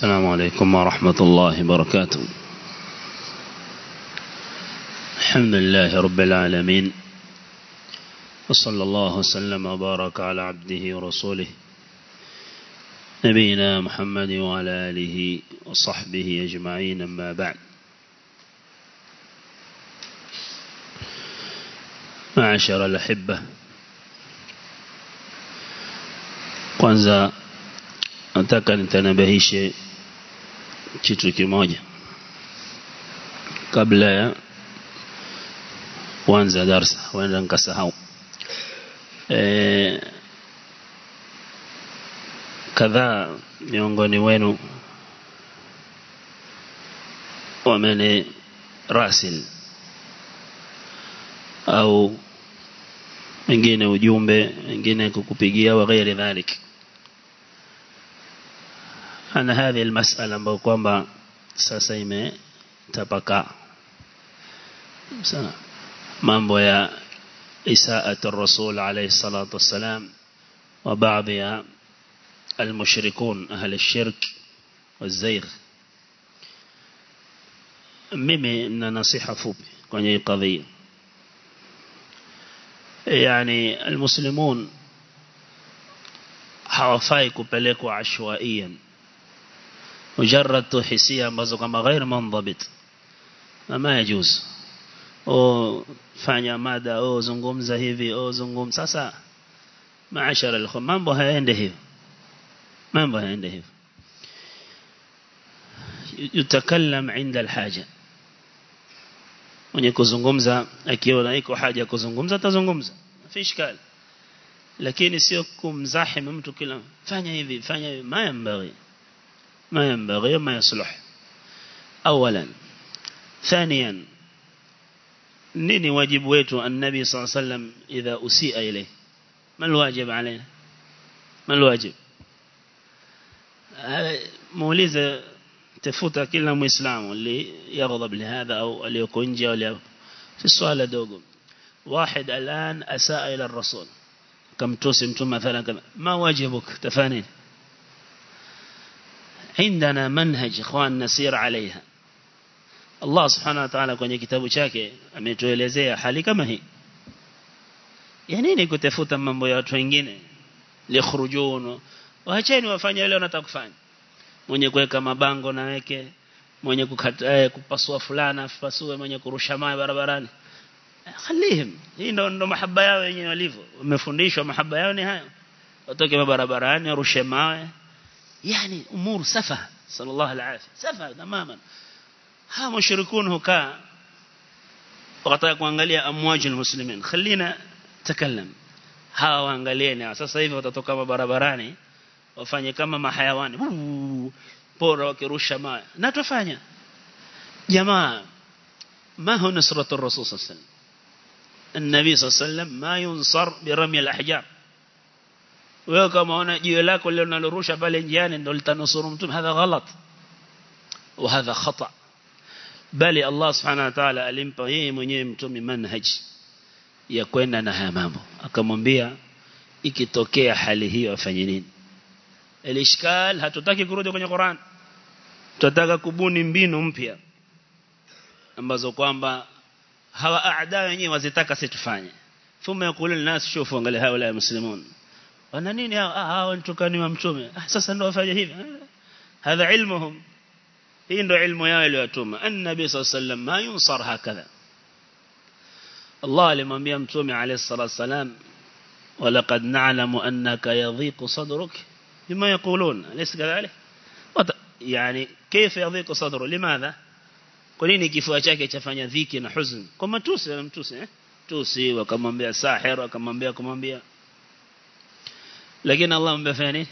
السلام عليكم ورحمة الله وبركاته. الحمد لله رب العالمين. وصلى الله وسلم وبارك على عبده ورسوله نبينا محمد وعلى آله وصحبه أجمعين أما بعد. معاشر الأحبة. Kwanza nataka nitanabahishe kitu kimoja. Kabla ya kuanza darsa wenda nikasahau. E, kadhaa miongoni wenu wamene rasil au wengine ujumbe wengine kukupigia wa ghairi dhalik ana hadhi almas'ala ambayo kwamba sasa imetapakaa sana mambo ya alayhi salatu wassalam wa baadhi ya المشركون أهل الشرك والزيغ mimi na nasiha fupi kwenye kadhia yani almuslimun hawafai kupelekwa ashwaiyan tu hisia ambazo kama ghair mandhabit ma yajuz o fanya mada o zungumza hivi o zungumza sasa maashara alkhum mambo hayaende hivyo mambo hayaende hivyo yutakallam inda alhaja mwenye kuzungumza akiona iko haja kuzungumza atazungumza fi ishkali lakini sio kumzahim mtu kila fanya hivi fanya hivi ma yambaghi ما ينبغي وما يصلح. أولا. ثانيا نيني واجب ويتو النبي صلى الله عليه وسلم إذا أسيء إليه. ما الواجب علينا ما الواجب؟ تفوت كل مسلم اللي يغضب لهذا أو اللي يكون جاء في السؤال دوغو واحد الآن أساء إلى الرسول. كم توسم مثلا ما واجبك؟ تفانين عندنا منهج إخوان نسير عليها Allah subhanahu wa ta'ala kwenye kitabu chake ametuelezea hali kama hii ya nini kutafuta mambo ya watu wengine likhrujun waacheni wafanye wale wanataka kufanya mwenye kuweka mabango na weke mwenye kukata kupasua fulana pasue mwenye kurusha mawe barabarani khalihim hii ndo ndo mahaba yao wenyewe walivyo wamefundishwa mahaba yao ni hayo watoke barabarani warushe mawe يعني أمور سفه صلى الله العافية سفه تماما. ها مشركون هكا وقطاك kuangalia أمواج المسلمين خلينا تكلم hawa waangalieni sasa hivi watatoka barabarani wafanye kama mahayawani pora wakirusha mawe na tufanya jamaa ما هو نصرة الرسول صلى الله عليه وسلم؟ النبي صلى الله عليه وسلم ما ينصر برمي الأحجار. Wewe kama una jiwe lako leo unalorusha pale njiani ndio litanusuru mtume hadha ghalat wa hadha khata bali Allah subhanahu wa ta'ala alimpa yeye mwenyewe mtume manhaj ya kwenda na haya mambo akamwambia ikitokea hali hiyo afanye nini elishkal hatutaki kurudi kwenye Qur'an tunataka kubuni mbinu mpya ambazo kwamba hawa aada wenyewe wazitaka situfanye thumma yakulu nas shufu angalia hawa muslimun wana nini ah hao nitukani wa mtume ah sasa ndio wafanye hivi hadha ilmuhum hii ndio ilmu yao iliyotuma annabi sallallahu alayhi wasallam ma yunsar hakadha Allah alimwambia mtume alayhi salatu wasalam ولقد نعلم أنك يضيق صدرك بما يقولون أليس كذلك يعني كيف يضيق صدره لماذا kwanini kifua chake chafanya dhiki na huzuni kwa matusi mtusi eh tusi wakamwambia sahir wakamwambia kumwambia لكن الله أم بفاني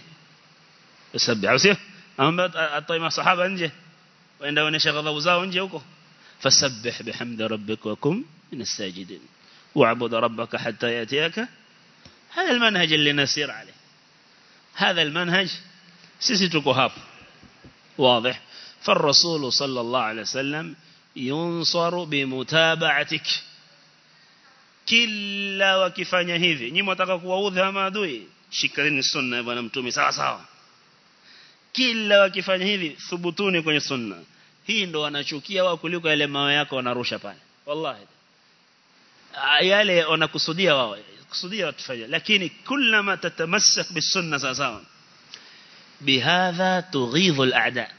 السبع عوسيه أم بات صحابة أنجي. وإن دون شغض أوزا أنجي وكو. فسبح بحمد ربك وكم من الساجدين. وعبد ربك حتى يأتيك. هذا المنهج اللي نسير عليه. هذا المنهج سيسيتوكو هاب. واضح. فالرسول صلى الله عليه وسلم ينصر بمتابعتك. كلا وكفانيا هذي نيمو تقاكو ووذها ما دوي. Shikeni sunna ya bwana mtume sawa sawa. Kila wakifanya hivi thubutuni kwenye sunna. Hii ndo wanachukia wao kuliko yale mawe yako wanarusha pale. Wallahi. Yale wanakusudia wao kusudia watufanye lakini kullama tatamassak bisunna sawa sawa. Bihadha tughidhu al-a'da.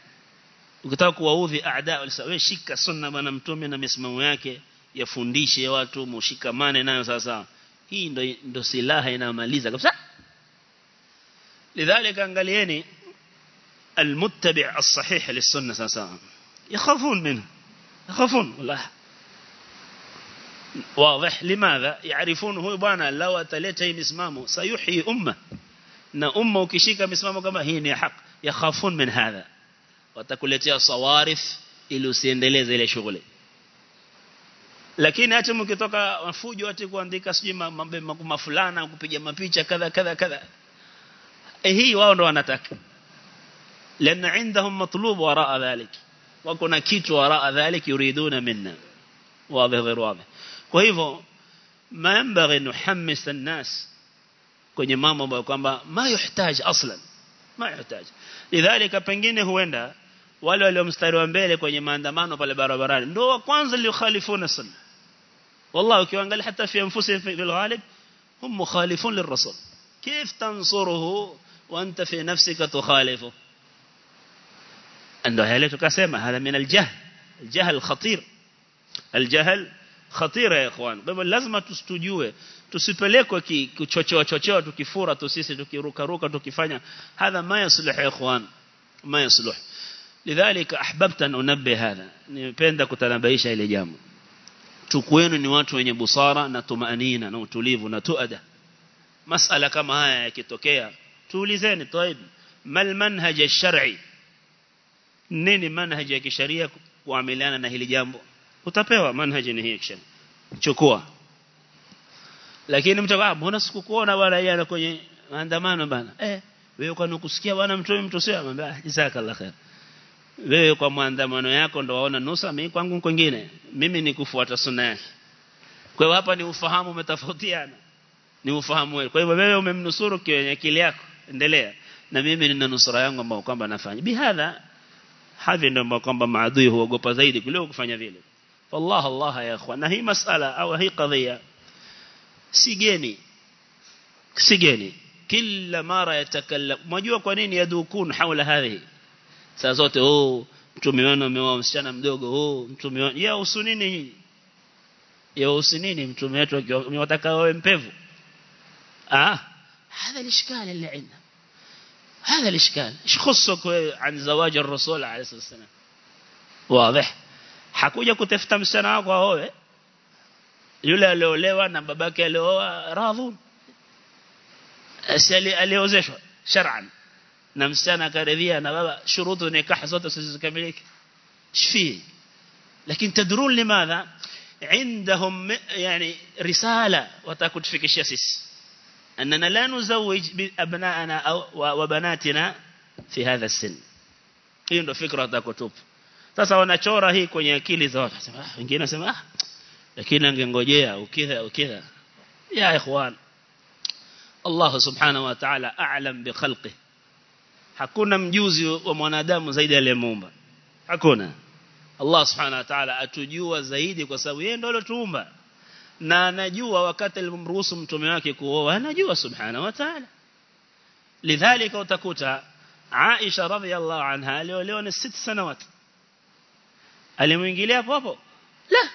Ukitaka kuwaudhi aada wewe shika sunna bwana mtume na misimamo yake yafundishe watu mushikamane nayo sawa sawa. Hii ndo ndo silaha inamaliza kabisa لذلك قال يعني المتبع الصحيح للسنة صلى ساسا يخافون منه. يخافون. والله. واضح. لماذا؟ يعرفون هو بانا لو تلتهي مسمامه سيحيي أمة. نا أمة وكشيكا مسمامه كما هي نحق يخافون من هذا. وتكلتها صوارف إلو سيندليز إلي شغلي. lakini hata mkitoka mafujo hata kuandika sijui mambo mafulana kupiga mapicha kadha إيه، هي وانو وانتك لأن عندهم مطلوب وراء ذلك. وكنا كيت وراء ذلك يريدون منا. واضح غير واضح. كيف ما ينبغي نحمس الناس. كني ما مبقوان ما يحتاج أصلا. ما يحتاج. لذلك بنجيني هو عند ولو اليوم استروا مبالي كني ما عندمانو بالبارو براني دو قوانز اللي يخالفون السنة. والله كيوان قال حتى في أنفسهم في الغالب هم مخالفون للرسول. كيف تنصره؟ وأنت في نفسك تخالفه. عنده هل تكسمه هذا من الجهل الجهل خطير الجهل خطير يا إخوان. قبل لازم تستوديوه تسيبليكو كي تشوشوه تشوشوه تكفورة تسيسي تكروكا روكا تكفانيا هذا ما يصلح يا إخوان ما يصلح. لذلك أحببت أن أنبه هذا. نبيندك تنبيش إلي جامو. تكوينو نواتو ين بصارة نتمأنين نتوليف نتؤد مسألة كما هي كتوكيه tuulizeni taib mal manhaj ash-shar'i? Nini manhaj ya kisharia kuamiliana na hili jambo? Utapewa manhaj ni hii kisha chukua. Lakini mtakwa ah, mbona sikukuona bwana yeye kwenye maandamano bana eh wewe kwa nikusikia bwana mtume mtu amwambia ah, jazakallahu khair. Wewe kwa maandamano yako ndo waona nusa mimi kwangu kwingine. Mimi ni kufuata sunna yake. Kwa hapa ni ufahamu umetofautiana. Ni ufahamu wewe. Kwa hivyo wewe umemnusuru kwenye akili yako endelea na mimi nina nusura yangu ambayo kwamba nafanya bihadha hivi ndio kwamba maadui huogopa zaidi kuliko kufanya vile والله الله يا اخوان هي مساله او هي قضيه sigeni sigeni kila mara yatakallam mjua kwa nini yadukun haula hadhi saa zote oh mtume wenu ameoa msichana mdogo oh mtume wenu ya usunini nyinyi ya usunini mtume wetu akiwataka wawe mpevu ah هذا الإشكال اللي عندنا. هذا الإشكال. إيش خصك عن زواج الرسول عليه الصلاة والسلام؟ واضح. حكوجة كتفتم سنة وهو يلا إيه؟ لو لوا اللي هو راضون. أسألي اللي هو أليوزيش شرعا. نمسانا أنا بابا شروط نكاح زوت إيش فيه لكن تدرون لماذا؟ عندهم يعني رسالة. وتأكد فيك الشاسس أننا لا نزوج بأبنائنا أو وبناتنا في هذا السن hiyo ndio fikra watakotupa sasa wanachora hii kwenye akili za watu sema ah wengine nasema ah lakini angengojea ukidha ukidha ya ikhwan Allah subhanahu wa ta'ala a'lam bi khalqi hakuna mjuzi wa mwanadamu zaidi aliyemuumba hakuna Allah subhanahu wa ta'ala atujua zaidi kwa sababu yeye ndiye aliyotuumba na anajua wakati alimruhusu mtume wake kuoa anajua subhanahu wa ta'ala lidhalika utakuta Aisha radhiallahu anha aliolewa ni 6 sanawat alimuingilia hapo la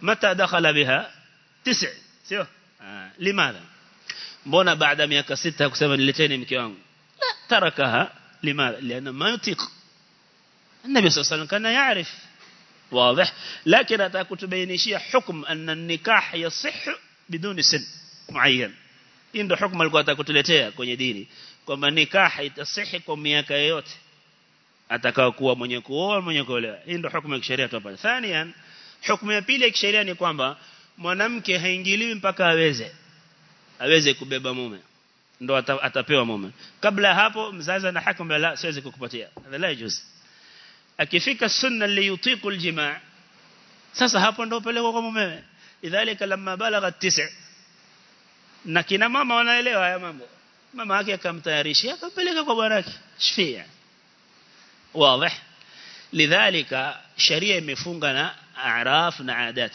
mata dakhala biha 9 sio limadha mbona baada miaka 6 kusema nileteni mke wangu la tarakaha limadha liana ma yutiq النبي صلى الله عليه وسلم كان يعرف واضح لكن أتاكتبينيشية حكم أن النكاح يصح بدون سن معين إنه حكم alikuwa atakutuletea kwenye dini kwamba nikah itasihi kwa miaka yote atakao kuwa mwenye kuoa mwenye kuolewa hii ndio hukumu ya kisheria tu hapa thanian hukumu ya pili ya kisheria ni kwamba mwanamke haingiliwi mpaka aweze aweze kubeba mume ndo atapewa mume kabla hapo mzazi ana hukumu la siwezi kukupatia la yajuz akifika sunna li yutiqu aljimaa sasa hapo ndo pelekwa kwa mumewe idhalika lamma balagha 9 na kina mama wanaelewa haya mambo mama yake akamtayarishia akampeleka kwa bwanake shifia واضح lidhalika sharia imefunga na araf na adat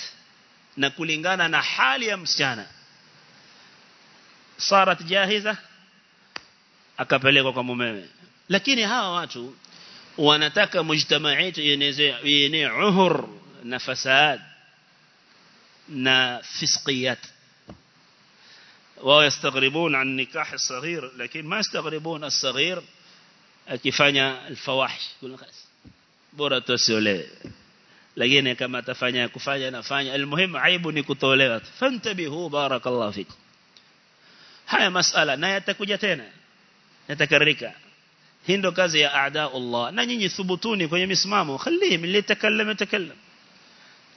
na kulingana na hali ya msichana sarat jahiza akapelekwa kwa mumewe lakini hawa watu wanataka mujtamaa yetu yenye uhur na fasad na fisqiyat wao yastagribun an nikah as-saghir lakini ma yastagribun as-saghir akifanya al-fawahish kuna khas bora tusiolewe lakini kama atafanya kufanya nafanya almuhimu aibu ni kutolewa fantabihu barakallahu fikum haya masala na yatakuja tena yatakarrika هندو كازي أعداء الله نيني ثبتوني كوني مسمامو خليهم اللي يتكلم يتكلم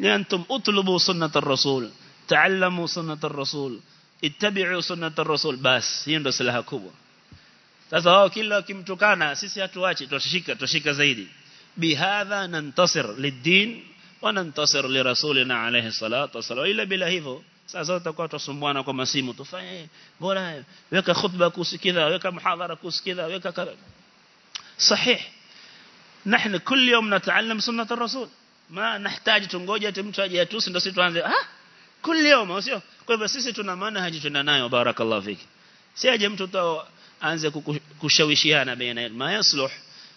لأنتم أطلبوا سنة الرسول تعلموا سنة الرسول اتبعوا سنة الرسول بس هندو سلاح كبو تسوى كلا كم تكانا سيسي أتواجي تشيكا تشيكا زيدي بهذا ننتصر للدين وننتصر لرسولنا عليه الصلاة والسلام إلا بلا هيفو sasa utakuwa tusumbuana kwa masimu. ويكا خطبة كوس كذا ويكا محاضرة muhadhara kusikiza weka kadhalika صحيح نحن كل يوم نتعلم سنة الرسول ما نحتاج تنgoja mtu aje atusi ndio sisi tuanze ah kila يوم sio kwa hivyo sisi tuna manhaji tuna nayo barakallahu fiki si aje mtu tu aanze kushawishiana baina ma yasluh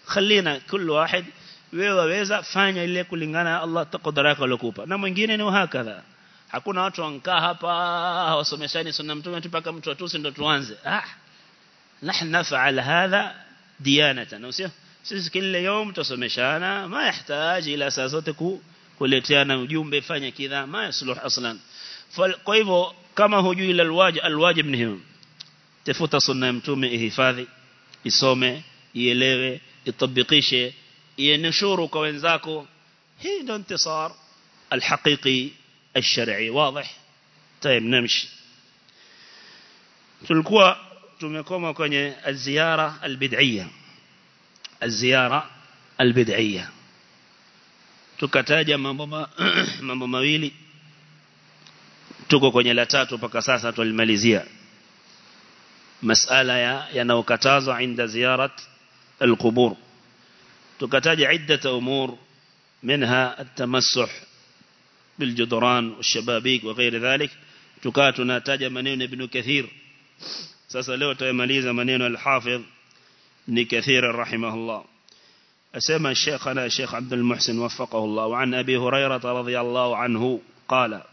خلينا كل واحد wewe waweza fanya ile kulingana Allah taqdiraka alokupa na mwingine ni hakadha hakuna watu wankaa hapa wasomeshani sunna mtume mpaka mtu atusi ndio tuanze ah nahnu naf'al hadha ديانة. نوسيه سيس كل يوم تسمشانا ما يحتاج إلى سازتك كلتيانا يوم بفاني كذا ما يصلح أصلا. فالقويف كما هو جويل الواجب, الواجب نهيم تفوت صنة يمتومي إهفاذي يصومي يليغي يطبقيشي ينشورو كوينزاكو. هي دون تصار الحقيقي الشرعي. واضح؟ طيب نمشي. تلقوا تمكم وكن الزيارة البدعية الزيارة البدعية تكتاج مبما مبما ويلي تكوكن لا تاتو بكساسة الماليزيا مسألة يا ينو كتازو عند زيارة القبور تكتاج عدة أمور منها التمسح بالجدران والشبابيك وغير ذلك تكاتنا تاج منين ابن كثير sasa leo tutamaliza maneno al-Hafidh ni Kathir rahimahullah asema Sheikhana Sheikh Abdul Muhsin waffaqahu Allah wa an Abi Hurairah radhiyallahu anhu qala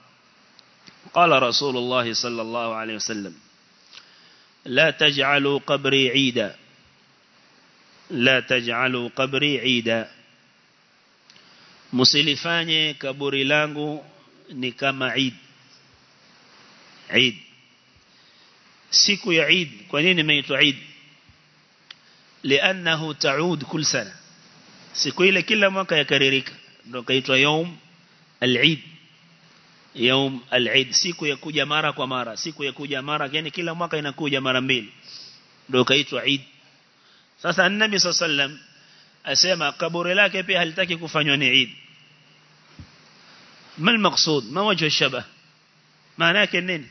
qala Rasulullah sallallahu alayhi wasallam لا تجعلوا قبري عيدا لا تجعلوا قبري عيدا msilifanye kaburi langu ni kama Eid Eid سيكو يعيد كونين ما يتعيد لأنه تعود كل سنة. سيكو إلى كل ما كيكرريك كيتو يوم العيد. يوم العيد. سيكو يكوجا مارا كمارا سيكو يكوجا مارا يعني كل ما كينكوجا مارا ميل. لو كيتو عيد ساسا النبي صلى الله عليه وسلم أسمى قبر لا كيبي هل تكي كفنيون عيد ما المقصود؟ ما وجه الشبه؟ معناه كنين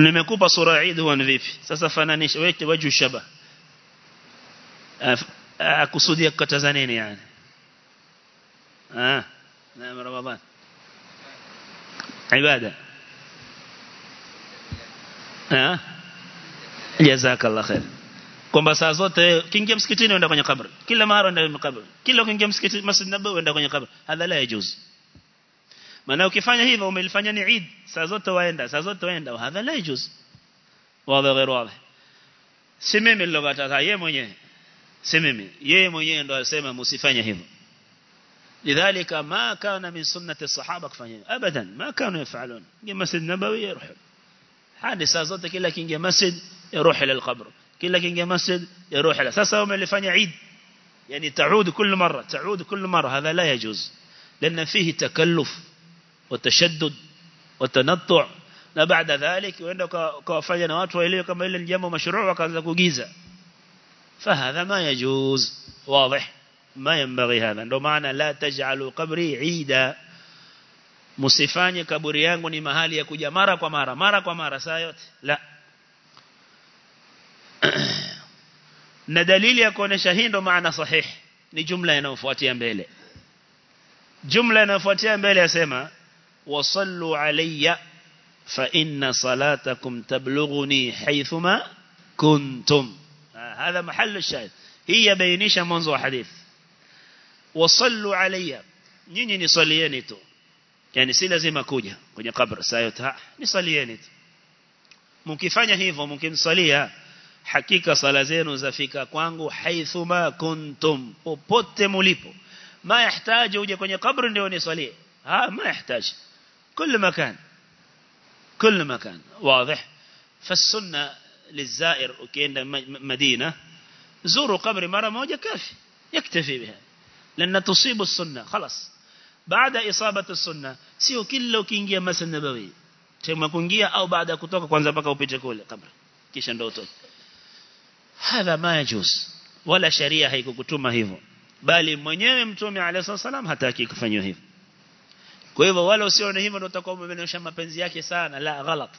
nimekupa sura Eid huwa ni vipi sasa fananisha wete wajhu shaba akusudia kukataza nini yani ah na ramadhan ibada ah jazakallah khair kwamba saa zote kiingia msikitini uenda kwenye kabri kila mara uenda kwenye kabri kila ukiingia msikitini Masjid Nabawi uenda kwenye kabri hadha la yajuz maana ukifanya hivyo umelifanya ni Eid saa zote waenda saa zote waenda hadha la yajuz wazi غير wazi si mimi nilokataza yeye mwenyewe si mimi yeye mwenyewe ndo asema msifanye hivyo لذلك ما كان من سنة الصحابة كفanya ابدا ما كانوا يفعلون كما مسجد النبوي يروح hadi saa zote kila kiingia masjid يروح إلى القبر kila kiingia masjid يروح إلى sasa umelifanya Eid يعني تعود كل مرة تعود كل مرة هذا لا يجوز لأن فيه تكلف والتشدد والتنطع. لا بعد ذلك وإنك كوفي نوات وإليك ما إلا الجمع مشروع وكذلك جيزة فهذا ما يجوز. واضح. ما ينبغي هذا. رمعنا لا تجعل قبري عيدا. مصفاني كبريانكني مهالي يكوجا. مارا كمارا مارا كمارا سايوت. لا. ندليل يكون شهين رمعنا صحيح. نجملة ينفواتي أمبالي جملة ينفواتي أمبالي يسمى وصلوا علي فإن صلاتكم تبلغني حيثما كنتم. آه، هذا محل الشاهد. هي بينيش منظر حديث. وصلوا علي. نيني نصليينيتو يعني سي لازم أكوجة كوجة قبر سايتها. ممكن ممكفانيا هيفو. ممكن نصليها. حقيقة صلاة zenu zafika kwangu حيثما كنتم. popote mlipo ما يحتاج uje kwenye قبر ndio unisalie آه، ها ما يحتاج. كل مكان كل مكان واضح؟ فالسنة للزائر وكأن مدينة زوروا قبر mara moja كافي يكتفي بها. لأن تصيب السنة. خلاص. بعد إصابة السنة siyo kila ukiingia مسجد النبوي تما كينجيا أو بعد كتوك كونزا بكا وبيتكول قبر. كيشان دوتو هذا ما يجوز. ولا شريعة هيك كتوما هيفو. بالي من يوم تومي عليه الصلاة والسلام هتاكي كفن يهيفو kwa hivyo wale usione hivyo ndio utakuwa umeonyesha mapenzi yake sana. La ghalat.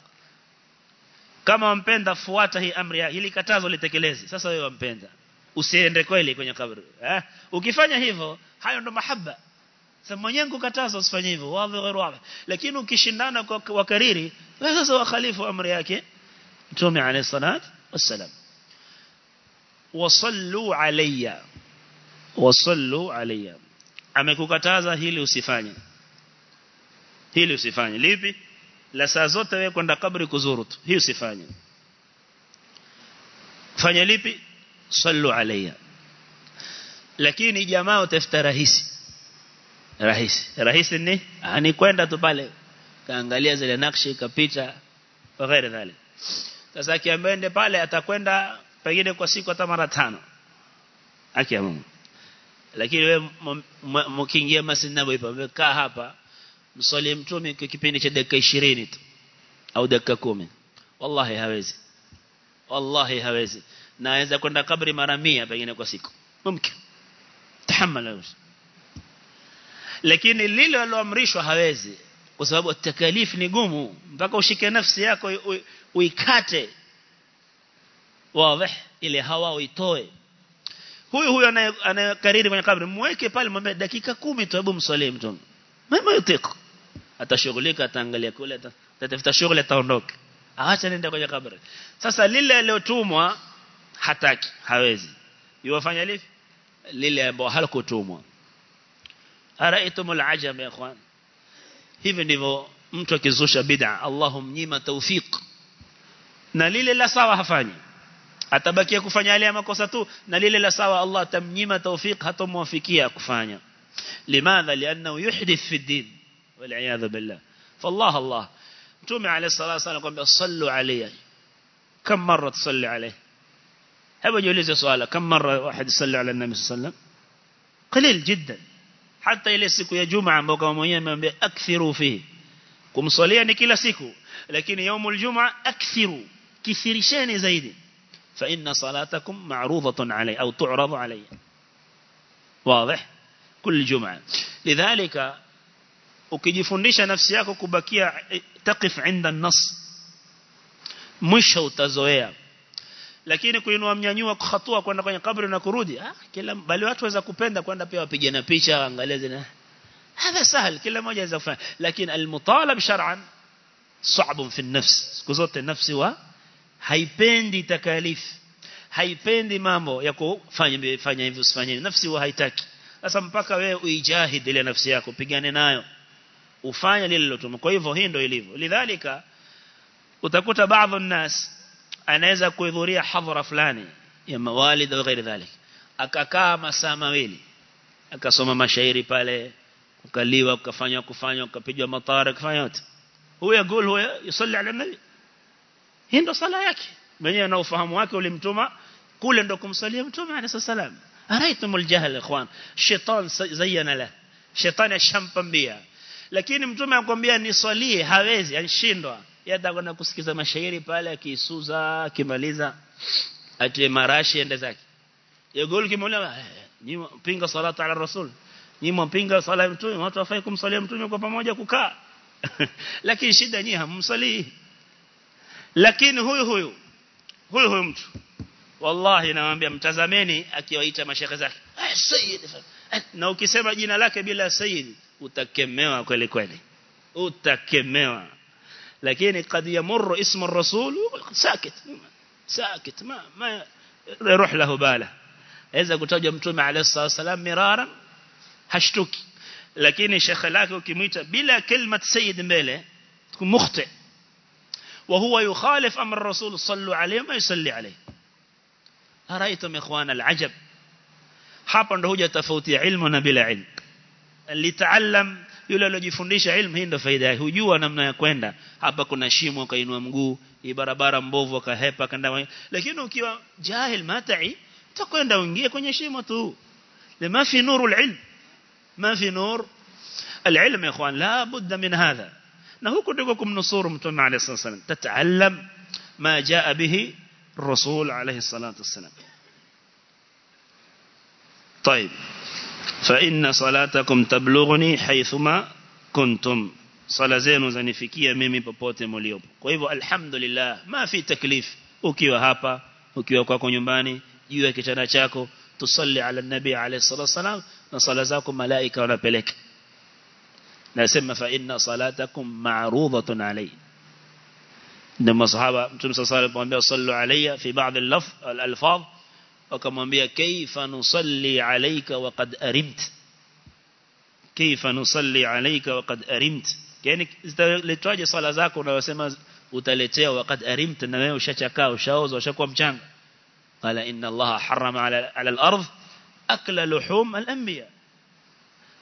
Kama wampenda fuata hii amri ya hili katazo litekeleze sasa wewe wampenda. Usiende kweli kwenye kaburi eh? Ukifanya hivyo hayo ndo mahaba. Sasa mwenyengu katazo usifanye hivyo. Wadhi ghairu wadhi. lakini ukishindana kwa wakariri wewe sasa wakhalifu amri yake. Mtume alayhi salat wasalam. wasallu alayya. Wasallu alayya. Amekukataza hili usifanye hili usifanye. Lipi? La saa zote wewe kwenda kabri kuzuru tu. Hii usifanye. Fanya lipi? Sallu alayya. Lakini jamaa utafuta rahisi. Rahisi. Rahisi ni? Ni kwenda tu pale. Kaangalia zile nakshi kapita wa dhali sasa kiambende pale atakwenda pengine kwa siku hata mara tano. Akiamu lakini wewe mkiingia masjid nabawi kaa hapa msali mtume kwa kipindi cha dakika 20 tu au dakika 10 wallahi hawezi. Wallahi hawezi. Naweza kwenda kabri mara 100 pengine kwa siku. Mumkin. Tahammala lakini lile aloamrishwa hawezi kwa sababu takalifu ni gumu. Mpaka ushike nafsi yako uikate. Wazi ile hawa uitoe. Huyu huyu anayekariri kwenye kabri mweke pale mwambie dakika 10 tu hebu msalie mtume. Mama yutiko atashughulika ataangalia kule atatafuta shughuli ataondoka aacha nenda kwenye kabri sasa lile aliyotumwa hataki hawezi yuwafanya lipi lile ambalo halikutumwa araitumul ajab ya ikhwan hivi ndivyo mtu akizusha bid'a Allahum nyima tawfiq na lile la sawa hafanyi atabakia kufanya yale makosa tu na lile la sawa Allah tamnyima tawfiq hatomwafikia kufanya limadha liannahu yuhdith fi din والعياذ بالله. فالله الله. تومي عليه الصلاة والسلام قال صلوا علي كم مرة تصلي عليه؟ هبا جوليز سؤاله. كم مرة واحد يصلي على النبي صلى الله عليه وسلم؟ قليل جدا. حتى يلسكوا يا جمعة أكثروا فيه. كم صليني يعني كلا سيكو لكن يوم الجمعة أكثروا. كثير شان زيد. فإن صلاتكم معروضة علي أو تعرض علي. واضح؟ كل جمعة. لذلك ukijifundisha nafsi yako kubakia taqif inda an-nas mwisho utazoea lakini kuinua mnyanyua hatua kwenda kwenye kabri na kurudi ah kila bali watu waweza kupenda kwenda pia wapige na picha angalia zina هذا سهل kila mmoja anaweza kufanya lakini almutalab shar'an صعب في النفس siku zote nafsi wa haipendi takalif haipendi mambo ya kufanya fanya hivi usifanye nafsi wa haitaki sasa mpaka wewe uijahid ile nafsi yako pigane nayo Ufanye lile lilotuma kwa hivyo hii ndio ilivyo lidhalika utakuta baadhi الناس anaweza kuhudhuria hadhara fulani ya mawalid au ghairi dhalik akakaa masaa mawili akasoma mashairi pale ukaliwa ukafanya kufanya ukapigwa matara kufanya yote huyo yaqul huyo yusalli ala nabi hii ndo sala yake mwenyewe na ufahamu wake ulimtuma kule ndo kumsalia mtume alayhi salam araitumul jahl ikhwan shaitan zayyana la shetani ashampambia lakini mtume akwambia nisalie hawezi anshindwa yeye atakwenda kusikiza mashairi pale akiisuza akimaliza atie marashi ende zake. Yagol kimola ni pinga salata ala rasul. Ni mpinga sala mtume watu wafai kumsalia mtume kwa pamoja kukaa. Lakini shida nyinyi hamsalii. Lakini huyu huyu huyu huyu mtu wallahi nawaambia mtazameni akiwaita mashaikh zake. Ah sayyid. Na ukisema jina lake bila sayyid utakemewa kweli kweli utakemewa lakini kad yamurru ismu ar-rasul sakit sakit ma ma يروح له باله aweza kutaja mtume alayhi salam miraran hashtuki lakini shekhe lake ukimuita bila kalmat sayyid mbele مخطئ وهو يخالف أمر الرسول صلى عليه ما يصلي عليه أرأيتم إخوان العجب tofauti ya ilmu na bila ilmu litaallam yule aliyojifundisha ilmu hii ndo faida yake hujua namna ya kwenda hapa kuna shimo kainua mguu hii barabara mbovu akahepa kanda lakini ukiwa jahil matai utakwenda uingie kwenye shimo tu lima fi nuru alilm ma fi nur alilm ya ikhwan la budda min hadha na huko ndiko kumnusuru mtume alayhi wasallam tataallam ma jaa bihi الرسول عليه الصلاة والسلام طيب فإن صلاتكم تبلغني حيثما كنتم. صلاة زينو زنفكية ميمي ببوت موليوب. قويبو الحمد لله ما في تكليف. أوكيو هابا أوكيو كوكو نيوماني يوه كتنا چاكو تصلي على النبي عليه الصلاة والسلام نصلاة زاكم ملائكة ونبلك. نسمى فإن صلاتكم معروضة علي. نمو صحابة صلى الله عليه وسلم صلوا علي في بعض اللفظ الألفاظ. Wakamwambia kaifa nusalli alayka wa qad arimt kaifa nusalli alayka wa qad arimt yani zitaletwaje sala zako unayosema utaletea wa qad arimt na wewe ushachakaa ushaoza ushakuwa mchanga qala inna allaha harrama ala ala al-ard akla luhum al-anbiya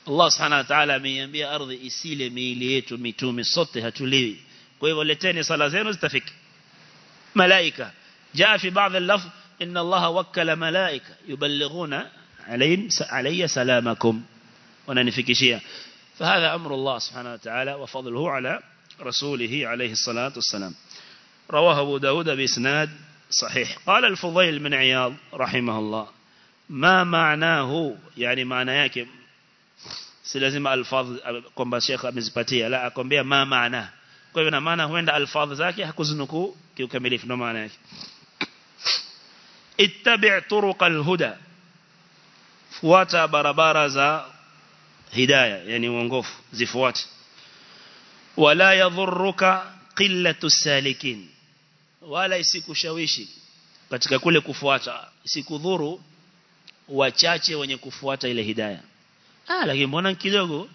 Allah subhanahu wa ta'ala ameiambia ardhi isile miili yetu mitume sote hatuliwi kwa hivyo leteni sala zenu zitafika malaika jaa fi baadhi al-lafz إن الله وكل ملائكة يبلغون علي علي سلامكم. وننفكشيا فهذا أمر الله سبحانه وتعالى وفضله على رسوله عليه الصلاة والسلام. رواه أبو داود بإسناد صحيح. قال الفضيل من عياض رحمه الله ما معناه يعني معنى yake si lazima alfadh kwamba Sheikh amezipatia la akwambia ma maana kwa hivyo na maana huenda alfadh zake hakuzinukuu kiukamilifu ndo ittabi' turuqal huda fuata barabara za hidayah yani uongofu zifuate. Wala yadhurruka qillatu salikin. Wala isikushawishi katika kule kufuata isikudhuru wachache wenye kufuata ile hidayah ah lakini mbona kidogo?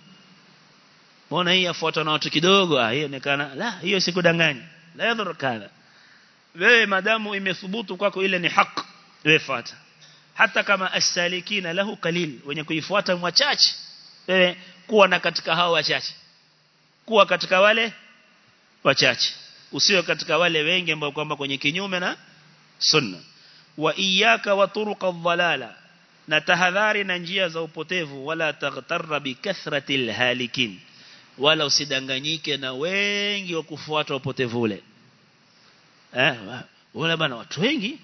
Mbona hii afuata na watu kidogo? Ah hiyo la hiyo sikudanganya la yadhurruka wewe madamu imethubutu kwako ile ni haki wewe fuata hata kama as-salikina lahu qalil wenye kuifuata mwachache wewe kuwa na katika hao wachache. Kuwa katika wale wachache. Usiwe katika wale wengi ambao kwamba kwenye kinyume na sunna. Wa iyyaka wa turuqa dhalala na tahadhari na njia za upotevu wala taghtarra bi kathratil halikin wala usidanganyike na wengi wa kufuata upotevu ule. Eh wala bana watu wengi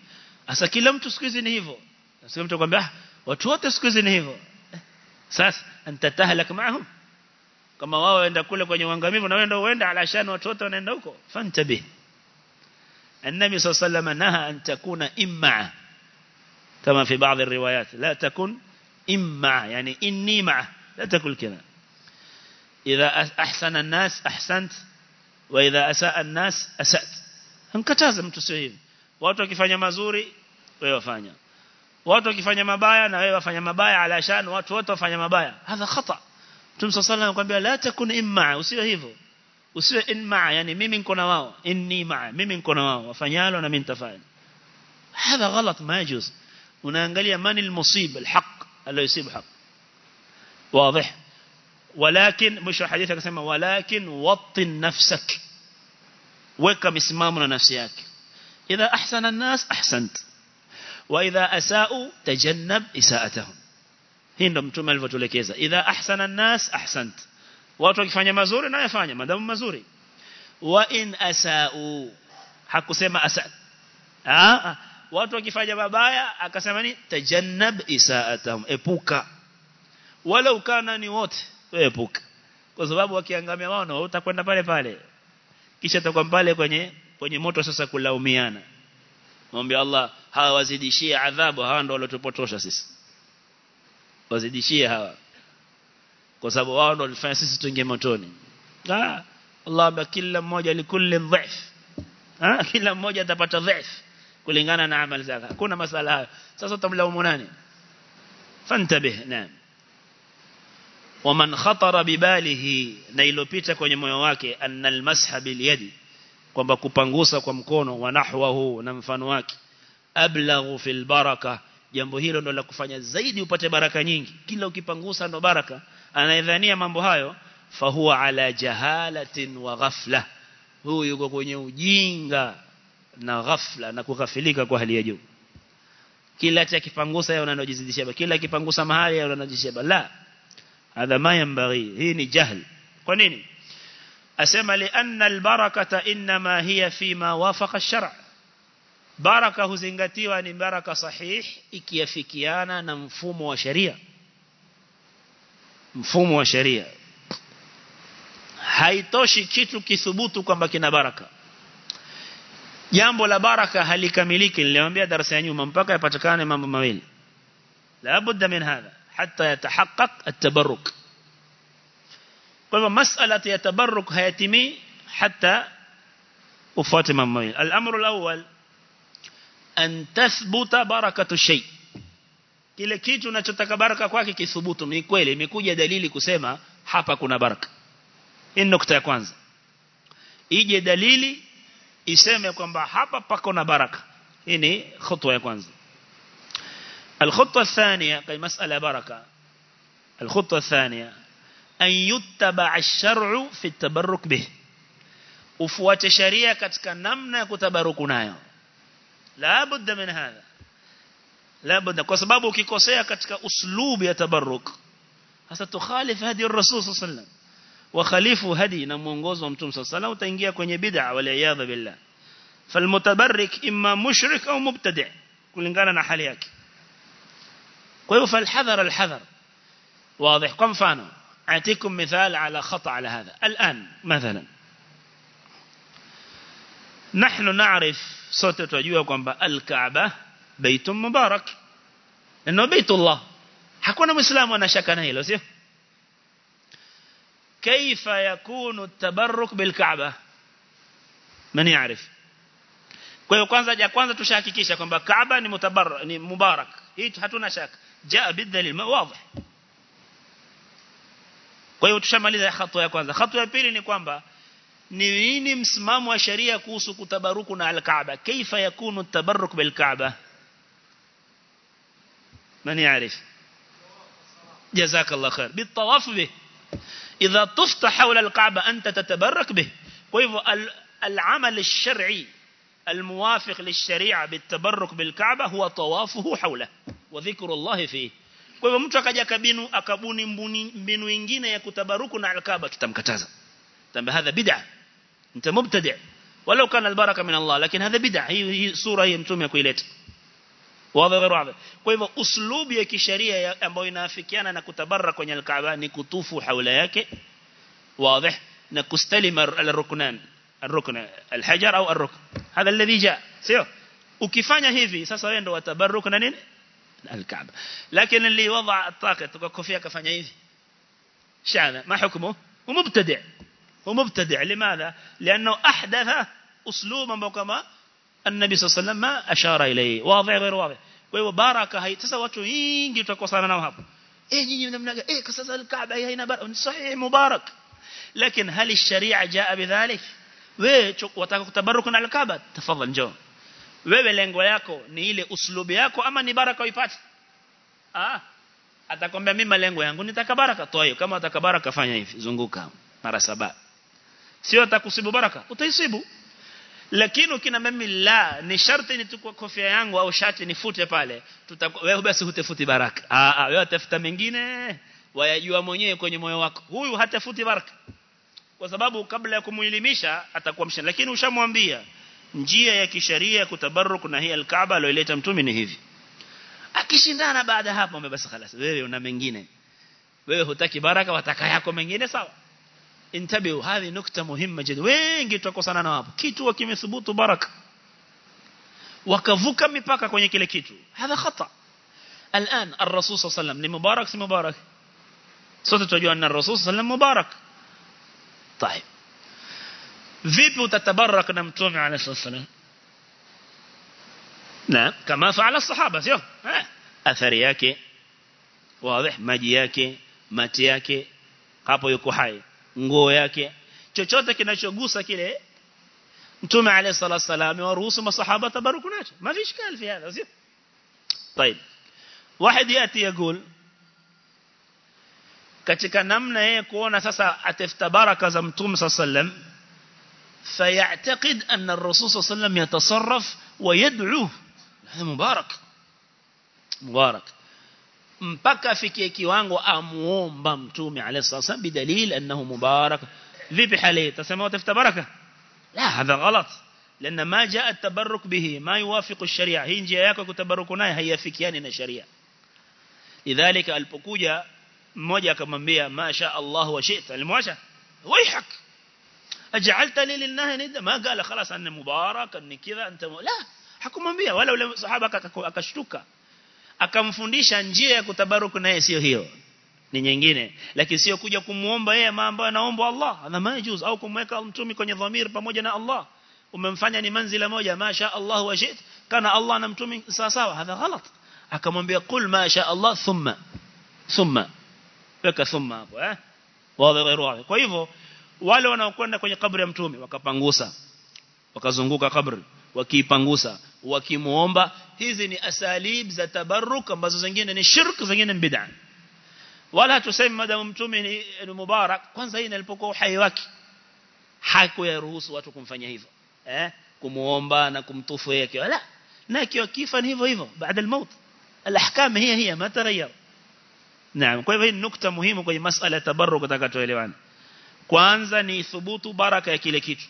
Asa kila mtu siku hizi ni hivyo. Sasa mtu akwambia watu wote siku hizi ni hivyo. Sasa anta tahlak maahum. Kama wao waenda kule kwenye uangamivu na wewe ndio uenda alashani watu wote wanaenda huko. Fantabi. النبي صلى الله عليه وسلم نهى أن تكون إمعة كما في بعض الروايات لا تكن إمعة يعني إني معه لا تقول كذا إذا أحسن الناس أحسنت وإذا أساء الناس أسأت هنكتازم تسويه watu wakifanya mazuri wewe wafanya watu wakifanya mabaya na wewe wafanya mabaya alashan watu wote wafanya mabaya hadha khata Mtume صلى الله عليه la takun imma usiwe hivyo usiwe imma yani mimi niko na wao inni ma mimi niko na wao wafanyalo na mimi nitafanya hadha غلط ما يجوز unaangalia mani almusib alhaq allo yusib haq واضح ولكن مش حديث akasema walakin wattin nafsak weka misimamo na nafsi yake إذا أحسن wa idha asau tajannab isaatahum. Hii ndo mtume alivyotuelekeza. Idha ahsana an-nas ahsant. Watu wakifanya mazuri na yafanya. Madamu mazuri. Wa in asau hakusema asa ah watu wakifanya mabaya akasema ni tajannab isaatahum. Epuka. Wala ukana ni wote epuka. Kwa sababu wakiangamia wao na utakwenda pale pale. Kisha utakuwa pale kwenye kwenye moto sasa kulaumiana muombe Allah hawa wazidishie adhabu hawa ndio waliotupotosha sisi. Wazidishie hawa. Kwa sababu wao ndio walifanya sisi tuingie motoni. Ah Allah ba kila mmoja likulli dhaif ah kila mmoja atapata dhaif kulingana na amali zake. Hakuna masala hayo. Sasa utamlaumu nani? Fantabih naam. Waman khatara bibalihi na ilopita kwenye moyo wake anna almasha bil yadi kwamba kupangusa kwa mkono wa nahwahu na mfano wake. Ablaghu fil baraka jambo hilo ndo la kufanya zaidi upate baraka nyingi. Kila ukipangusa ndo baraka. Anaidhania mambo hayo fahuwa ala jahalatin wa ghafla. Huyu yuko kwenye ujinga na ghafla na kughafilika kwa hali ya juu. Kila cha kipangusa yeye ananojizidishia kila kipangusa mahali yeye ananojizidishia la hadha ma hii ni jahl. Kwa nini asema li anna albarakata inma hiya fima wafaqa ash-shar' baraka huzingatiwa ni baraka sahih ikiafikiana na mfumo wa sharia mfumo wa sharia haitoshi kitu kithubutu kwamba kina baraka jambo la baraka halikamiliki niliwaambia darasa ya nyuma mpaka yapatikane mambo mawili la budda min hadha hatta yatahaqqaq at-tabarruk kwa hivyo mas'ala ya tabarruk hayatimi hatta ufuate mambo mawili al-amru al-awwal an tathbuta barakatu shay kile kitu unachotaka baraka kwake kithubutu ni kweli imekuja dalili kusema hapa kuna baraka hii nukta ya kwanza ije dalili iseme kwamba hapa pako na baraka hii ni khutwa ya kwanza الخطوة الثانية في مسألة بركة الخطوة الثانية أن يتبع الشرع في التبرك به. وفوات شريعة كتك نمنا كتبركنا لا بد من هذا. لا بد. كي كيكوسيا كتك أسلوب يتبرك. هذا تخالف هدي الرسول صلى الله عليه وسلم. وخليف هدي نمونغوز ومتوم صلى الله عليه وسلم وتنجي كوني بدعة والعياذ بالله. فالمتبرك إما مشرك أو مبتدع. كل إن قالنا حالياك قلوا فالحذر الحذر؟ واضح. كم فانو؟ أعطيكم مثال على خطأ على هذا. الآن مثلا. نحن نعرف صوت توجيهكم بالكعبة بيت مبارك. إنه بيت الله. حكونا مسلم ونشكنا إليه كيف يكون التبرك بالكعبة؟ من يعرف؟ kwa hiyo kwanza ya kwanza tushahakikisha kwamba Kaaba ni mutabarak ni mubarak hii hatuna shaka jaa bidhalil wazi kwa hiyo tushamaliza hatua ya kwanza hatua ya pili ni kwamba ni nini msimamo wa sharia kuhusu kutabaruku na al-Kaaba kaifa yakunu tabarruk bil Kaaba جزاك الله خير بالطواف به إذا طفت حول الكعبة أنت تتبرك وإذا العمل الشرعي الموافق للشريعة بالتبرك بالكعبة هو طوافه حوله وذكر الله فيه kwa hivyo mtu akaja kabinu akabuni mbinu nyingine ya kutabaruku na alkaaba tutamkataza tamba hadha bid'a انت مبتدع ولو كان البركه من الله لكن هذا بدع hii sura hii mtume kuileta wazi غير واضح kwa hivyo uslubu ya kisheria ambayo inaafikiana na kutabarra kwenye alkaaba ni kutufu haula yake wazi na kustalima al-ruknan الركن الحجر au الركن هذا الذي جاء sio ukifanya hivi sasa wewe ndo watabarruk na nini الكعبة. لكن اللي وضع الطاقة تقول كوفيا كفانيا شانا ما حكمه؟ هو مبتدع. هو مبتدع. لماذا؟ لأنه أحدث أسلوبا بكما النبي صلى الله عليه وسلم ما أشار إليه. واضع غير واضع وهو بارك هاي تسوته ينجي تقصانا نوهب. إيه ينجي من المناقة إيه قصص الكعبة هي هنا بارك. صحيح مبارك. لكن هل الشريعة جاء بذلك؟ وي على الكعبة؟ تفضل جو. Wewe lengo yako ni ile uslubi yako ama ni baraka uipate? Ah atakwambia mimi malengo yangu nitaka baraka. Toa hiyo. Kama utaka baraka fanya hivi. Zunguka mara saba. Sio atakusibu baraka utaisibu. Lakini ukina mimi la ni sharti nitukue kofia yangu au shati nifute pale. Wewe basi hutefuti baraka. Ah ah wewe utafuta mengine. Wayajua mwenyewe kwenye moyo wako. Huyu hatafuti baraka. Kwa sababu kabla ya kumuelimisha atakuwa mshana lakini ushamwambia njia ya kisheria kutabarruk na hii al-Kaaba aliyoleta mtume ni hivi akishindana baada hapo ambe basi خلاص wewe una mengine wewe hutaki baraka wataka yako mengine sawa intabihu hadi nukta muhimma jida wengi tutakosana na hapo kitu kimethubutu baraka wakavuka mipaka kwenye kile kitu hadha khata الان الرسول صلى الله عليه وسلم ni mubarak si mubarak sote tunajua anna الرسول صلى الله عليه وسلم mubarak طيب vipi utatabarak na mtume alayhi wasallam na kama faala sahaba sio athari yake wazi maji yake mati yake hapo yuko hai nguo yake chochote kinachogusa kile mtume alayhi salatu wasallam waruhusu masahaba tabaruku nacho ما في اشكال في هذا sio طيب واحد ياتي يقول katika namna yeye kuona sasa atafuta baraka za mtume sallam فيعتقد أن الرسول صلى الله عليه وسلم يتصرف ويدعوه. هذا مبارك. مبارك. مبكى في كيكي وانغو أموم بامتوم عليه الصلاة والسلام بدليل أنه مبارك ذي بحالي تسمى وتفتبرك لا هذا غلط لأن ما جاء التبرك به ما يوافق الشريعة هي جاءك وتبركنا هي في كياننا الشريعة لذلك البكوجة موجة كمنبيا ما شاء الله وشئت المواشة ويحك أجعلت لي لله ند ما قال خلاص أنا مبارك أني كذا أنت م... لا hakumwambia wala ule sahaba akashtuka akamfundisha njia ya kutabaruku naye sio hiyo ni nyingine lakini sio kuja kumuomba yeye mambo anaomba Allah hadha majuz au kumweka mtumi kwenye dhamir pamoja na Allah umemfanya ni manzila moja masha Allah wa shit kana Allah na mtumi sawa sawa hadha ghalat akamwambia qul masha Allah thumma thumma weka thumma hapo eh wazi ghairu wazi kwa hivyo wale wanaokwenda kwenye kabri ya mtume wakapangusa wakazunguka kabri wakiipangusa wakimuomba hizi ni asalib za tabarruk ambazo zingine ni shirk zingine ni bid'a wala hatusemi madamu mtume ni, ni mubarak kwanza hii ilipokuwa uhai wake hakuyaruhusu watu kumfanya hivyo eh kumuomba na kumtufu yake wala na kiwa kifa ni hivyo hivyo baada al-maut al-ahkam hiya hiya ma taghayyar naam kwa hivyo hii nukta muhimu kwenye masala ya tabarruk tutakayoelewana kwanza ni thubutu baraka ya kile kitu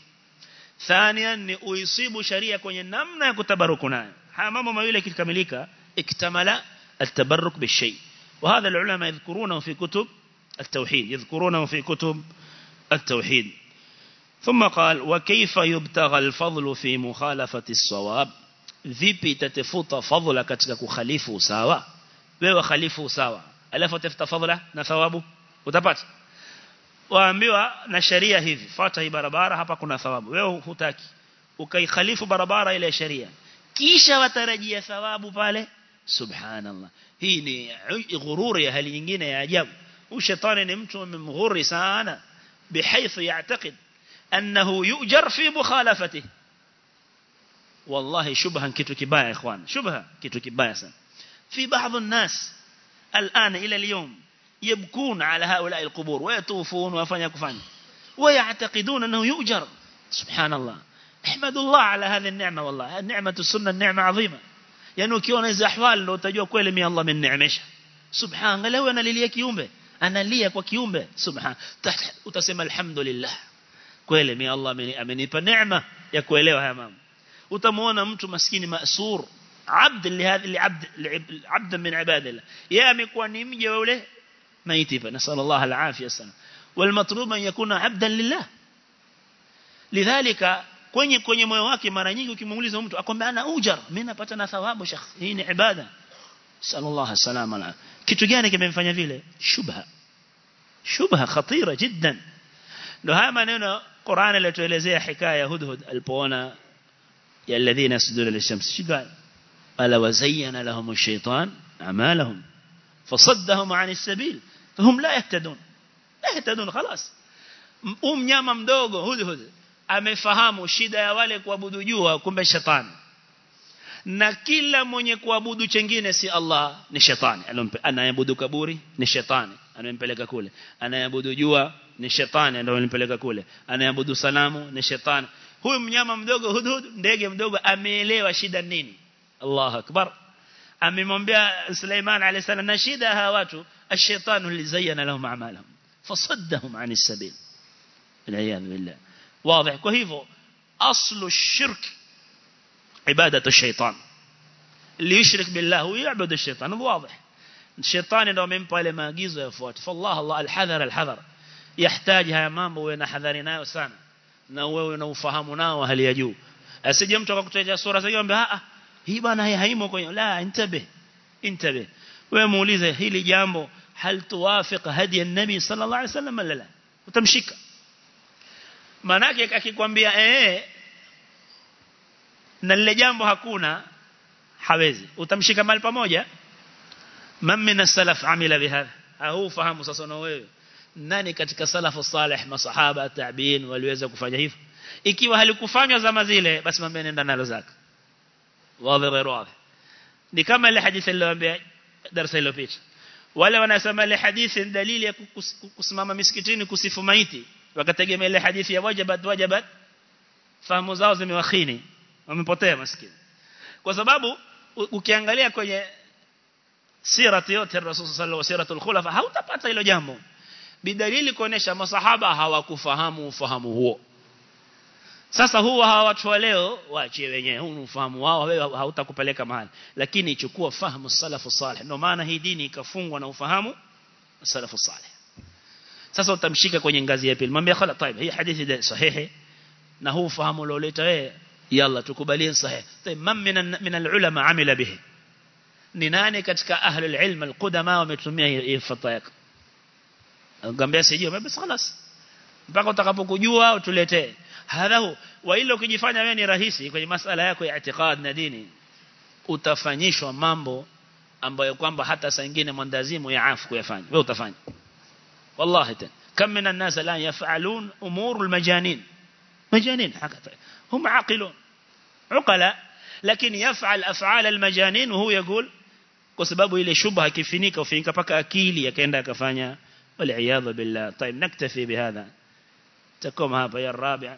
thania ni uisibu sharia kwenye namna ya kutabaruku nayo haya mambo mawili yakikamilika iktamala التبرك بالشيء وهذا العلماء يذكرونه في كتب التوحيد يذكرونه في كتب التوحيد ثم قال وكيف يبتغى الفضل في مخالفة الصواب vipi tatafuta fadhila katika kukhalifu sawa wewe khalifu sawa alafu tafuta fadhila na thawabu utapata waambiwa na sharia hivi fuata hii barabara hapa kuna thawabu wewe hutaki ukaikhalifu barabara ile sharia kisha watarajia thawabu pale subhanallah hii ni ghururi ya hali nyingine ya ajabu ushetani ni mtu mghuri sana بحيث يعتقد أنه يؤجر في مخالفته والله شبها كتو كباية إخوان شبها كتو كباية سن. في بعض الناس الآن إلى اليوم يبكون على هؤلاء القبور ويطوفون وفن يكفن ويعتقدون أنه يؤجر. سبحان الله احمد الله على هذه النعمة والله. نعمة السنة النعمة عظيمة. يعني كيون إذا أحوال لو تجوه كويل من الله من نعمش سبحان الله أنا لليا كيومة أنا لليا كيومة سبحان. وتسمى الحمد لله. كويل من الله من أمني فنعمة. يا كويل يا همام وتمونا متو مسكين مأسور. عبد لهذا اللي عبد عبد من عباد الله. يا مكواني مجي وله ما يتبه نسأل الله العافية السلام والمطلوب أن يكون عبدا لله. لذلك كوني كوني مواكي مرانيكي كي مولي زمتو أقوم بأنا أوجر. منا بطنا ثواب شخص. هين عبادة. نسأل الله السلام العافية كتو جاني كما ينفعني فيلي شبهة. شبهة خطيرة جدا. لها ما نينا قرآن اللي تولي حكاية هدهد البونا يا الذين سدول للشمس. شقال ألا وزين لهم الشيطان أعمالهم. فصدهم عن السبيل. Fahum la yahtadun la yahtadun khalas umnyama mdogo Hudhud amefahamu shida ya wale kuabudu jua kumbe shetani na kila mwenye kuabudu chengine si Allah ni shetani anayeabudu kaburi ni shetani anayempeleka kule anayeabudu jua ni shetani ndio anampeleka kule anayeabudu sanamu ni shetani huyu mnyama mdogo hudhud ndege mdogo ameelewa shida nini Allah akbar amemwambia Suleiman alayhi salam na shida hawa watu ash-shaytanu lizayyana lahum a'malahum fasaddahum 'an as-sabil ila billah واضح kwa hivyo aslu ash-shirk عبادة الشيطان اللي يشرك بالله ويعبد الشيطان واضح الشيطان ndio amempa ile maagizo yafuate fallah Allah alhadhar alhadhar yahitaji haya mambo uwe na hadhari nayo sana na wewe una ufahamu nao hali ya juu asije mtu akakutetea sura zake ambaye a hii bwana haimo kwenye la intabe intabe wewe muulize hili jambo hal tuwafiq hadi an-nabi sallallahu alaihi wasallam la utamshika manake akikwambia eh na lile jambo hakuna hawezi utamshika mali pamoja man min as-salaf amila bihadha au fahamu sasa na wewe nani katika salafu salih masahaba tabiin waliweza kufanya hivyo ikiwa halikufanywa zama zile basi mambo nenda nalo zaka wazi wazi ni kama ile hadithi niliyoambia darasa iliyopita wale wanasema ile hadithi ni dalili ya kusimama misikitini kusifu maiti wakategemea ile hadithi ya wajibat wajibat fahamu zao zimewakhini wamepotea maskini kwa sababu ukiangalia kwenye sirati yote ya Rasul sallallahu wasallam khulafa hautapata hilo jambo. bidalili kuonesha masahaba hawakufahamu ufahamu huo sasa huwa hawa watu wa leo waachie wenyewe huu ufahamu wao wewe hautakupeleka mahali lakini chukua fahamu salafu salih ndio maana hii dini ikafungwa na ufahamu salafu salih sasa utamshika kwenye ngazi ya pili mwambie khala طيب hii hadithi sahihi na huu ufahamu ulioleta wewe yalla tukubalie sahihi طيب man min min alulama amila bihi ni nani katika ahli alilm alqudama wametumia hii fatwa yako ngambia sijui basi خلاص Mpaka utakapokujua utuletee hadha wa ile ukijifanya wewe ni rahisi kwenye masala yako ya itikad na dini utafanyishwa mambo ambayo kwamba hata saa nyingine mwandazimu yaafu kuyafanya wewe utafanya wallahi tena كم من الناس الان يفعلون امور المجانين مجانين حقيقه هم عاقلون عقلاء لكن يفعل افعال المجانين وهو يقول kwa sababu ile shubha kifinika ufinika paka akili yakaenda akafanya wal billah طيب نكتفي بهذا takoma hapa ya rabia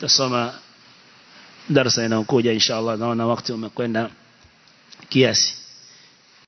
tasoma darasa inayokuja inshallah naona wakati umekwenda kiasi.